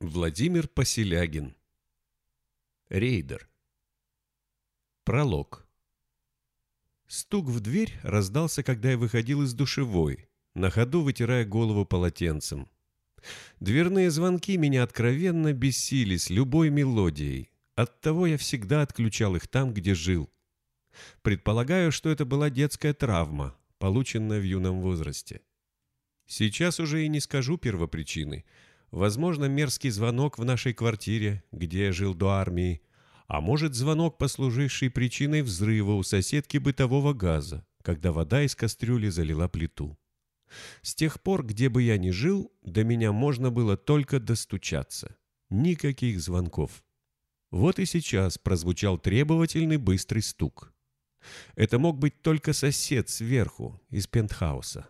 Владимир Поселягин. Рейдер. Пролог. Стук в дверь раздался, когда я выходил из душевой, на ходу вытирая голову полотенцем. Дверные звонки меня откровенно бесили с любой мелодией, оттого я всегда отключал их там, где жил. Предполагаю, что это была детская травма, полученная в юном возрасте. Сейчас уже и не скажу первопричины – Возможно, мерзкий звонок в нашей квартире, где я жил до армии, а может, звонок, послуживший причиной взрыва у соседки бытового газа, когда вода из кастрюли залила плиту. С тех пор, где бы я ни жил, до меня можно было только достучаться. Никаких звонков. Вот и сейчас прозвучал требовательный быстрый стук. Это мог быть только сосед сверху, из пентхауса.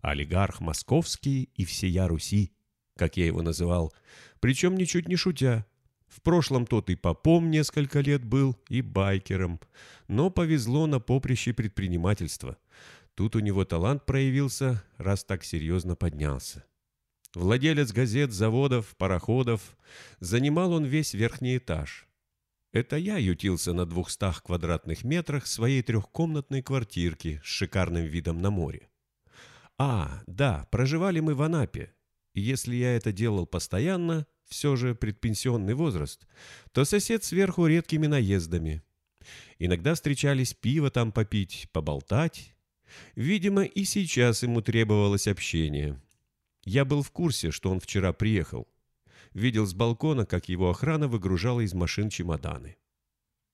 Олигарх московский и всея Руси как я его называл, причем ничуть не шутя. В прошлом тот и попом несколько лет был, и байкером, но повезло на поприще предпринимательства. Тут у него талант проявился, раз так серьезно поднялся. Владелец газет, заводов, пароходов, занимал он весь верхний этаж. Это я ютился на двухстах квадратных метрах своей трехкомнатной квартирки с шикарным видом на море. А, да, проживали мы в Анапе, если я это делал постоянно, все же предпенсионный возраст, то сосед сверху редкими наездами. Иногда встречались пиво там попить, поболтать. Видимо, и сейчас ему требовалось общение. Я был в курсе, что он вчера приехал. Видел с балкона, как его охрана выгружала из машин чемоданы.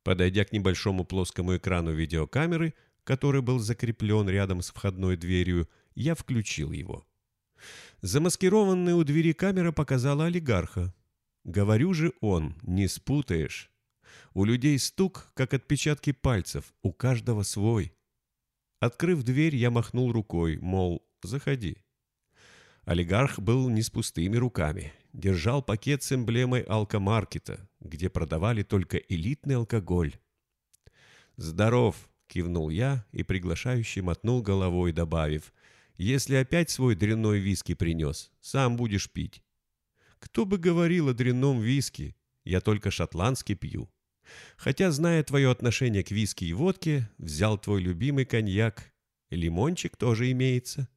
Подойдя к небольшому плоскому экрану видеокамеры, который был закреплен рядом с входной дверью, я включил его. Замаскированная у двери камера показала олигарха. Говорю же он, не спутаешь. У людей стук, как отпечатки пальцев, у каждого свой. Открыв дверь, я махнул рукой, мол, заходи. Олигарх был не с пустыми руками. Держал пакет с эмблемой алкомаркета, где продавали только элитный алкоголь. «Здоров!» — кивнул я и приглашающий мотнул головой, добавив — если опять свой дрянной виски принес, сам будешь пить. Кто бы говорил о дрянном виски, я только шотландский пью. Хотя, зная твое отношение к виски и водке, взял твой любимый коньяк. Лимончик тоже имеется.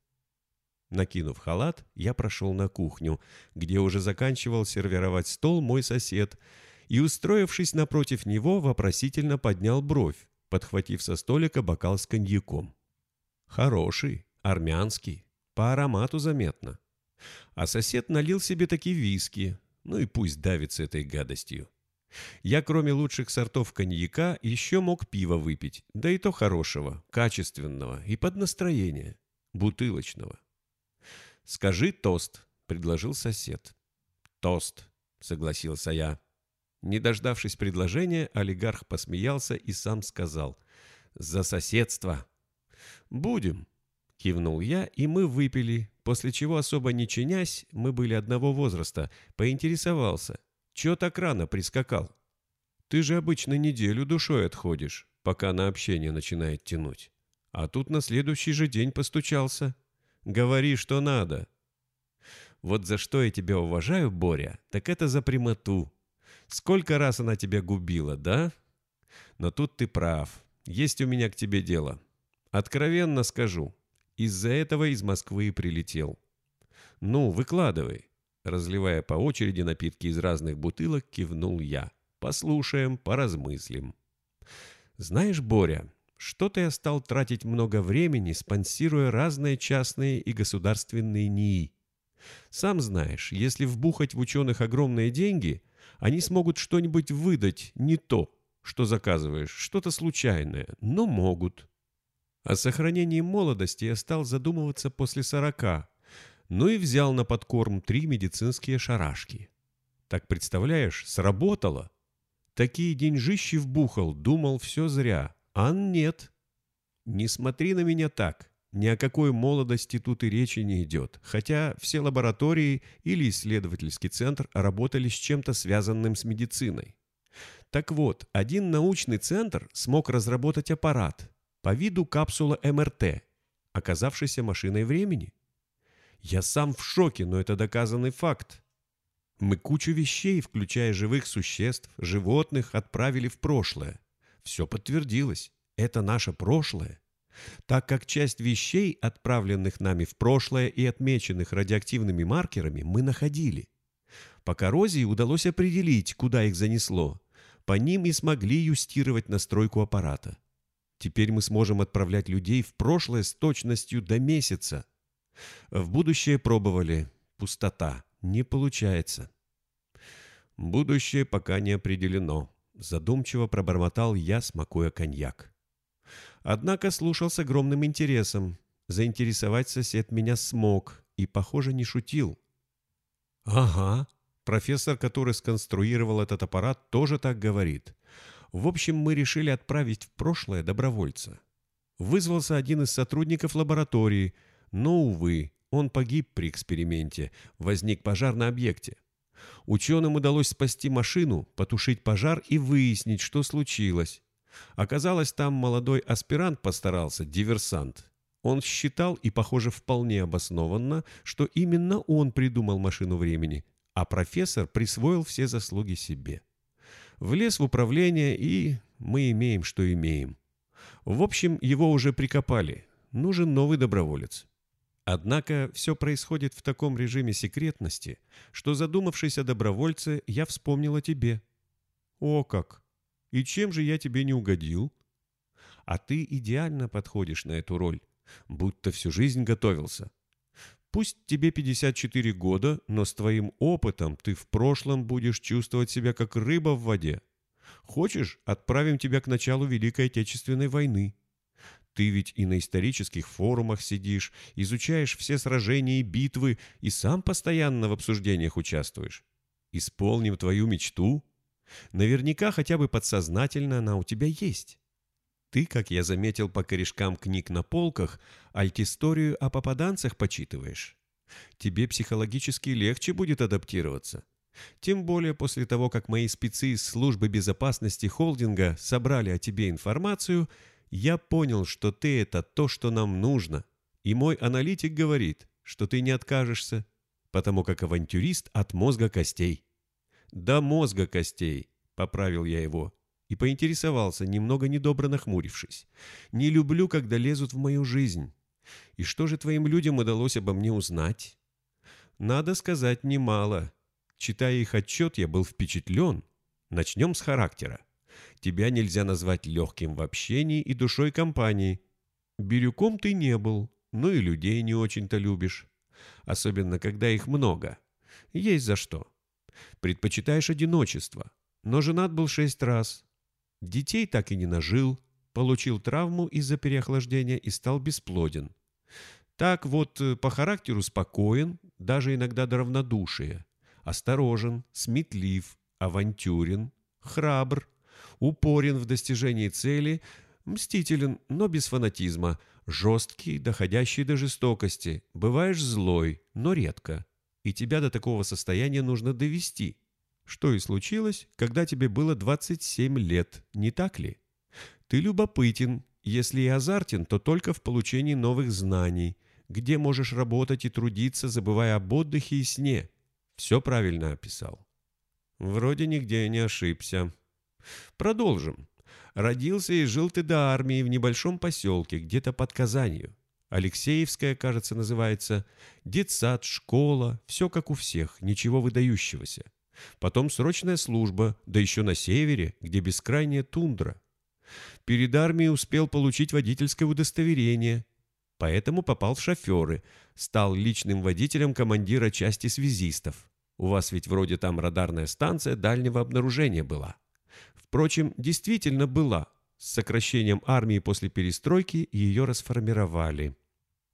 Накинув халат, я прошел на кухню, где уже заканчивал сервировать стол мой сосед, и, устроившись напротив него, вопросительно поднял бровь, подхватив со столика бокал с коньяком. Хороший, Армянский. По аромату заметно. А сосед налил себе такие виски. Ну и пусть давится этой гадостью. Я, кроме лучших сортов коньяка, еще мог пиво выпить. Да и то хорошего, качественного и под настроение. Бутылочного. «Скажи тост», — предложил сосед. «Тост», — согласился я. Не дождавшись предложения, олигарх посмеялся и сам сказал. «За соседство». «Будем», Кивнул я, и мы выпили, после чего, особо не чинясь, мы были одного возраста, поинтересовался. Чё так рано прискакал? Ты же обычно неделю душой отходишь, пока на общение начинает тянуть. А тут на следующий же день постучался. Говори, что надо. Вот за что я тебя уважаю, Боря, так это за прямоту. Сколько раз она тебя губила, да? Но тут ты прав. Есть у меня к тебе дело. Откровенно скажу, из-за этого из Москвы и прилетел. «Ну, выкладывай». Разливая по очереди напитки из разных бутылок, кивнул я. «Послушаем, поразмыслим». «Знаешь, Боря, что-то я стал тратить много времени, спонсируя разные частные и государственные НИИ. Сам знаешь, если вбухать в ученых огромные деньги, они смогут что-нибудь выдать не то, что заказываешь, что-то случайное, но могут. О сохранении молодости я стал задумываться после сорока, ну и взял на подкорм три медицинские шарашки. Так представляешь, сработало. Такие деньжищи вбухал, думал, все зря. А нет. Не смотри на меня так. Ни о какой молодости тут и речи не идет, хотя все лаборатории или исследовательский центр работали с чем-то связанным с медициной. Так вот, один научный центр смог разработать аппарат, по виду капсула МРТ, оказавшейся машиной времени. Я сам в шоке, но это доказанный факт. Мы кучу вещей, включая живых существ, животных, отправили в прошлое. Все подтвердилось. Это наше прошлое. Так как часть вещей, отправленных нами в прошлое и отмеченных радиоактивными маркерами, мы находили. По коррозии удалось определить, куда их занесло. По ним и смогли юстировать настройку аппарата. Теперь мы сможем отправлять людей в прошлое с точностью до месяца. В будущее пробовали. Пустота. Не получается. Будущее пока не определено. Задумчиво пробормотал я, смакуя коньяк. Однако слушал с огромным интересом. Заинтересовать сосед меня смог и, похоже, не шутил. «Ага», профессор, который сконструировал этот аппарат, тоже так говорит. В общем, мы решили отправить в прошлое добровольца. Вызвался один из сотрудников лаборатории, но, увы, он погиб при эксперименте, возник пожар на объекте. Ученым удалось спасти машину, потушить пожар и выяснить, что случилось. Оказалось, там молодой аспирант постарался, диверсант. Он считал, и, похоже, вполне обоснованно, что именно он придумал машину времени, а профессор присвоил все заслуги себе. Влез в управление, и мы имеем, что имеем. В общем, его уже прикопали. Нужен новый доброволец. Однако все происходит в таком режиме секретности, что, задумавшись о добровольце, я вспомнил о тебе. О как! И чем же я тебе не угодил? А ты идеально подходишь на эту роль, будто всю жизнь готовился. Пусть тебе 54 года, но с твоим опытом ты в прошлом будешь чувствовать себя как рыба в воде. Хочешь, отправим тебя к началу Великой Отечественной войны. Ты ведь и на исторических форумах сидишь, изучаешь все сражения и битвы, и сам постоянно в обсуждениях участвуешь. Исполним твою мечту, Наверняка хотя бы подсознательно она у тебя есть. Ты, как я заметил по корешкам книг на полках, альтисторию о попаданцах почитываешь. Тебе психологически легче будет адаптироваться. Тем более после того, как мои спецы из службы безопасности холдинга собрали о тебе информацию, я понял, что ты — это то, что нам нужно. И мой аналитик говорит, что ты не откажешься, потому как авантюрист от мозга костей. «До мозга костей», — поправил я его и поинтересовался, немного недобро нахмурившись. «Не люблю, когда лезут в мою жизнь. И что же твоим людям удалось обо мне узнать?» «Надо сказать, немало. Читая их отчет, я был впечатлен. Начнем с характера. Тебя нельзя назвать легким в общении и душой компании. Бирюком ты не был, но и людей не очень-то любишь. Особенно, когда их много. Есть за что. Предпочитаешь одиночество, но женат был шесть раз. Детей так и не нажил, получил травму из-за переохлаждения и стал бесплоден. Так вот, э, по характеру спокоен, даже иногда до равнодушия. Осторожен, сметлив, авантюрен, храбр, упорен в достижении цели, мстителен, но без фанатизма, жесткий, доходящий до жестокости, бываешь злой, но редко и тебя до такого состояния нужно довести. Что и случилось, когда тебе было 27 лет, не так ли? Ты любопытен, если и азартен, то только в получении новых знаний, где можешь работать и трудиться, забывая об отдыхе и сне. Все правильно описал. Вроде нигде не ошибся. Продолжим. Родился и жил ты до армии в небольшом поселке, где-то под Казанью. Алексеевская, кажется, называется, детсад, школа, все как у всех, ничего выдающегося. Потом срочная служба, да еще на севере, где бескрайняя тундра. Перед армией успел получить водительское удостоверение, поэтому попал в шоферы, стал личным водителем командира части связистов. У вас ведь вроде там радарная станция дальнего обнаружения была. Впрочем, действительно была. С сокращением армии после перестройки ее расформировали.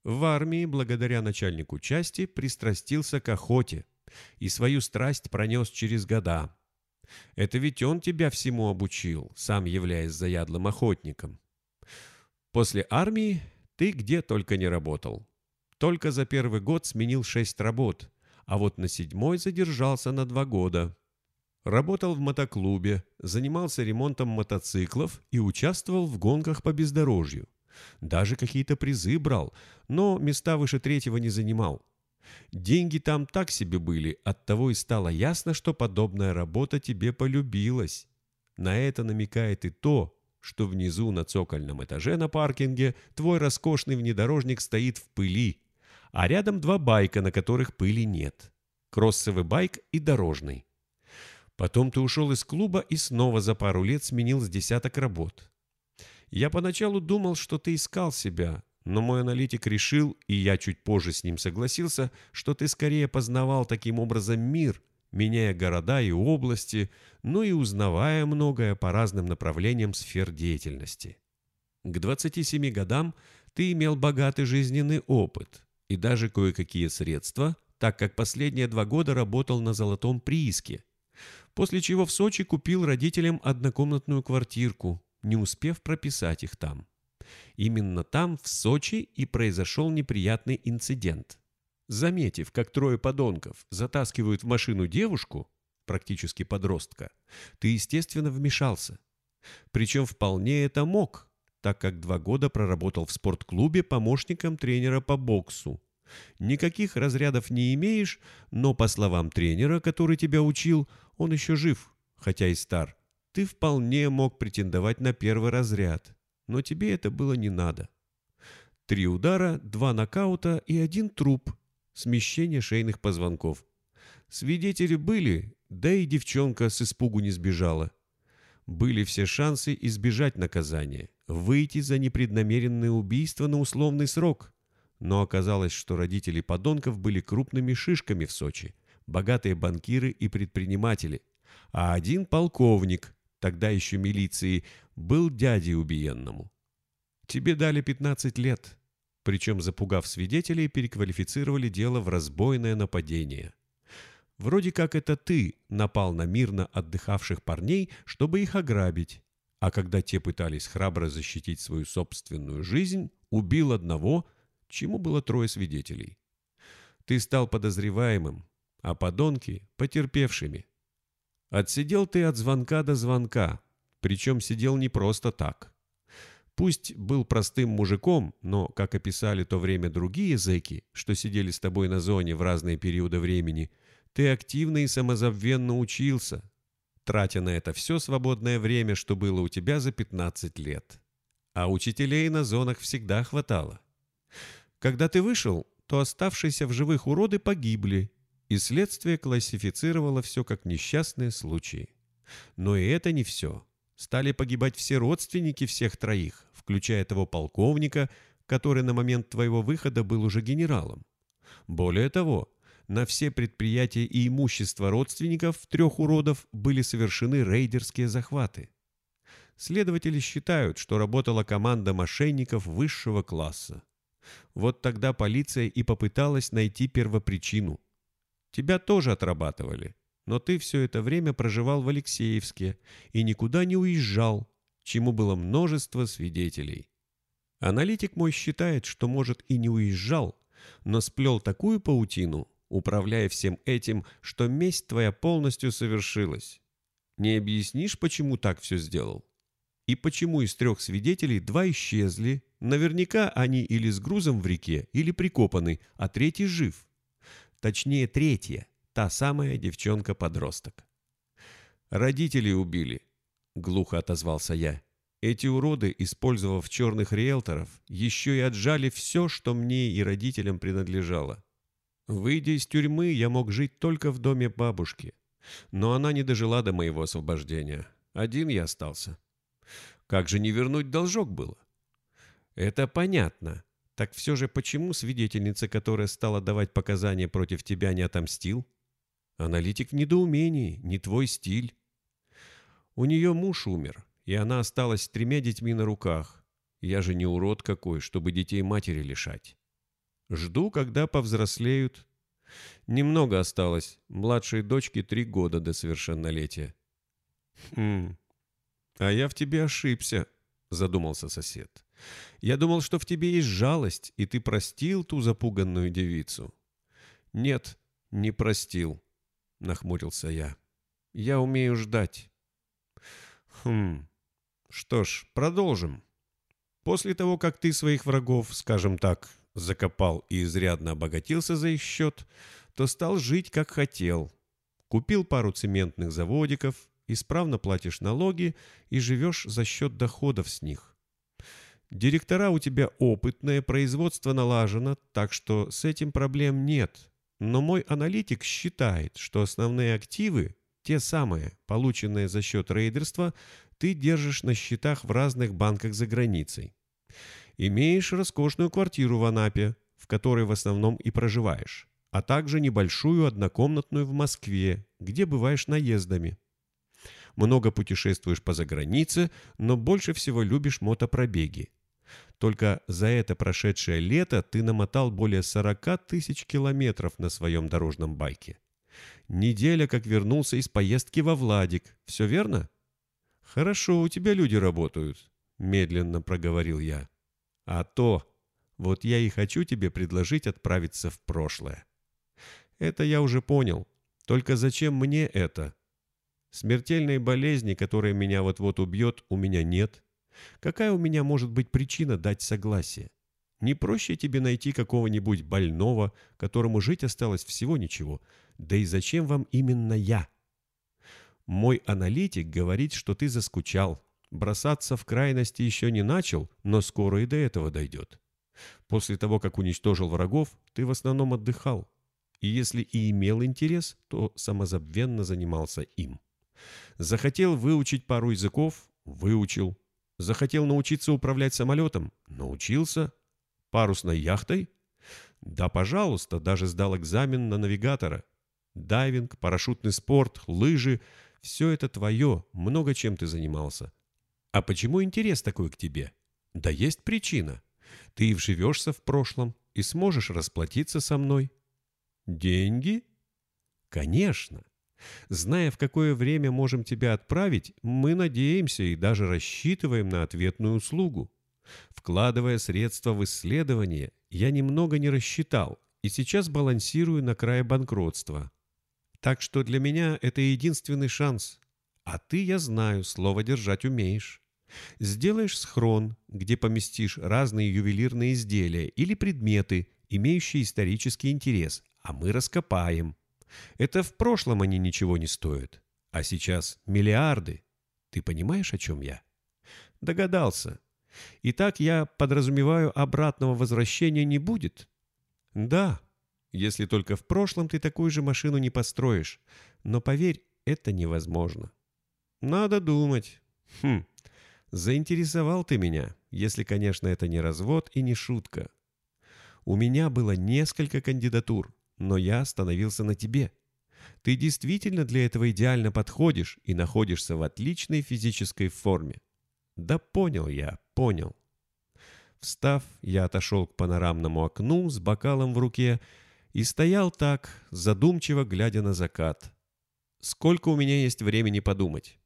В армии, благодаря начальнику части, пристрастился к охоте и свою страсть пронес через года. Это ведь он тебя всему обучил, сам являясь заядлым охотником. После армии ты где только не работал. Только за первый год сменил шесть работ, а вот на седьмой задержался на два года. Работал в мотоклубе, занимался ремонтом мотоциклов и участвовал в гонках по бездорожью. Даже какие-то призы брал, но места выше третьего не занимал. Деньги там так себе были, оттого и стало ясно, что подобная работа тебе полюбилась. На это намекает и то, что внизу на цокольном этаже на паркинге твой роскошный внедорожник стоит в пыли, а рядом два байка, на которых пыли нет. Кроссовый байк и дорожный. Потом ты ушел из клуба и снова за пару лет сменил с десяток работ. Я поначалу думал, что ты искал себя, но мой аналитик решил, и я чуть позже с ним согласился, что ты скорее познавал таким образом мир, меняя города и области, ну и узнавая многое по разным направлениям сфер деятельности. К 27 годам ты имел богатый жизненный опыт и даже кое-какие средства, так как последние два года работал на золотом прииске, после чего в Сочи купил родителям однокомнатную квартирку, не успев прописать их там. Именно там, в Сочи, и произошел неприятный инцидент. Заметив, как трое подонков затаскивают в машину девушку, практически подростка, ты, естественно, вмешался. Причем вполне это мог, так как два года проработал в спортклубе помощником тренера по боксу. Никаких разрядов не имеешь, но, по словам тренера, который тебя учил, он еще жив, хотя и стар. Ты вполне мог претендовать на первый разряд, но тебе это было не надо. Три удара, два нокаута и один труп, смещение шейных позвонков. Свидетели были, да и девчонка с испугу не сбежала. Были все шансы избежать наказания, выйти за непреднамеренное убийство на условный срок. Но оказалось, что родители подонков были крупными шишками в Сочи, богатые банкиры и предприниматели, а один полковник, тогда еще милиции, был дядей убиенному. Тебе дали 15 лет, причем, запугав свидетелей, переквалифицировали дело в разбойное нападение. Вроде как это ты напал на мирно отдыхавших парней, чтобы их ограбить, а когда те пытались храбро защитить свою собственную жизнь, убил одного, чему было трое свидетелей. Ты стал подозреваемым, а подонки — потерпевшими. Отсидел ты от звонка до звонка, причем сидел не просто так. Пусть был простым мужиком, но, как описали то время другие зэки, что сидели с тобой на зоне в разные периоды времени, ты активно и самозабвенно учился, тратя на это все свободное время, что было у тебя за 15 лет. А учителей на зонах всегда хватало. Когда ты вышел, то оставшиеся в живых уроды погибли, и следствие классифицировало все как несчастные случаи. Но и это не все. Стали погибать все родственники всех троих, включая того полковника, который на момент твоего выхода был уже генералом. Более того, на все предприятия и имущество родственников трех уродов были совершены рейдерские захваты. Следователи считают, что работала команда мошенников высшего класса. Вот тогда полиция и попыталась найти первопричину – Тебя тоже отрабатывали, но ты все это время проживал в Алексеевске и никуда не уезжал, чему было множество свидетелей. Аналитик мой считает, что, может, и не уезжал, но сплел такую паутину, управляя всем этим, что месть твоя полностью совершилась. Не объяснишь, почему так все сделал? И почему из трех свидетелей два исчезли? Наверняка они или с грузом в реке, или прикопаны, а третий жив. Точнее, третья, та самая девчонка-подросток. «Родителей убили», — глухо отозвался я. «Эти уроды, использовав черных риэлторов, еще и отжали все, что мне и родителям принадлежало. Выйдя из тюрьмы, я мог жить только в доме бабушки. Но она не дожила до моего освобождения. Один я остался. Как же не вернуть должок было? Это понятно. Так все же почему свидетельница, которая стала давать показания против тебя, не отомстил? Аналитик в недоумении, не твой стиль. У нее муж умер, и она осталась с тремя детьми на руках. Я же не урод какой, чтобы детей матери лишать. Жду, когда повзрослеют. Немного осталось. Младшей дочке три года до совершеннолетия. Хм, а я в тебе ошибся, задумался сосед. Я думал, что в тебе есть жалость, и ты простил ту запуганную девицу. Нет, не простил, нахмурился я. Я умею ждать. Хм, что ж, продолжим. После того, как ты своих врагов, скажем так, закопал и изрядно обогатился за их счет, то стал жить как хотел. Купил пару цементных заводиков, исправно платишь налоги и живешь за счет доходов с них. Директора у тебя опытные, производство налажено, так что с этим проблем нет. Но мой аналитик считает, что основные активы, те самые, полученные за счет рейдерства, ты держишь на счетах в разных банках за границей. Имеешь роскошную квартиру в Анапе, в которой в основном и проживаешь, а также небольшую однокомнатную в Москве, где бываешь наездами. Много путешествуешь по загранице, но больше всего любишь мотопробеги. Только за это прошедшее лето ты намотал более 40 тысяч километров на своем дорожном байке. Неделя, как вернулся из поездки во Владик. Все верно? Хорошо, у тебя люди работают, медленно проговорил я. А то, вот я и хочу тебе предложить отправиться в прошлое. Это я уже понял. Только зачем мне это? Смертельной болезни, которая меня вот-вот убьет, у меня нет. Какая у меня может быть причина дать согласие? Не проще тебе найти какого-нибудь больного, которому жить осталось всего ничего. Да и зачем вам именно я? Мой аналитик говорит, что ты заскучал. Бросаться в крайности еще не начал, но скоро и до этого дойдет. После того, как уничтожил врагов, ты в основном отдыхал. И если и имел интерес, то самозабвенно занимался им. Захотел выучить пару языков – выучил. Захотел научиться управлять самолетом – научился. Парусной яхтой? Да, пожалуйста, даже сдал экзамен на навигатора. Дайвинг, парашютный спорт, лыжи – все это твое, много чем ты занимался. А почему интерес такой к тебе? Да есть причина. Ты вживешься в прошлом и сможешь расплатиться со мной. Деньги? Конечно. Зная, в какое время можем тебя отправить, мы надеемся и даже рассчитываем на ответную услугу. Вкладывая средства в исследование, я немного не рассчитал и сейчас балансирую на крае банкротства. Так что для меня это единственный шанс. А ты, я знаю, слово держать умеешь. Сделаешь схрон, где поместишь разные ювелирные изделия или предметы, имеющие исторический интерес, а мы раскопаем. Это в прошлом они ничего не стоят. А сейчас миллиарды. Ты понимаешь, о чем я? Догадался. Итак, я подразумеваю, обратного возвращения не будет? Да, если только в прошлом ты такую же машину не построишь. Но поверь, это невозможно. Надо думать. Хм, заинтересовал ты меня, если, конечно, это не развод и не шутка. У меня было несколько кандидатур, но я остановился на тебе. Ты действительно для этого идеально подходишь и находишься в отличной физической форме. Да понял я, понял. Встав, я отошел к панорамному окну с бокалом в руке и стоял так, задумчиво глядя на закат. Сколько у меня есть времени подумать?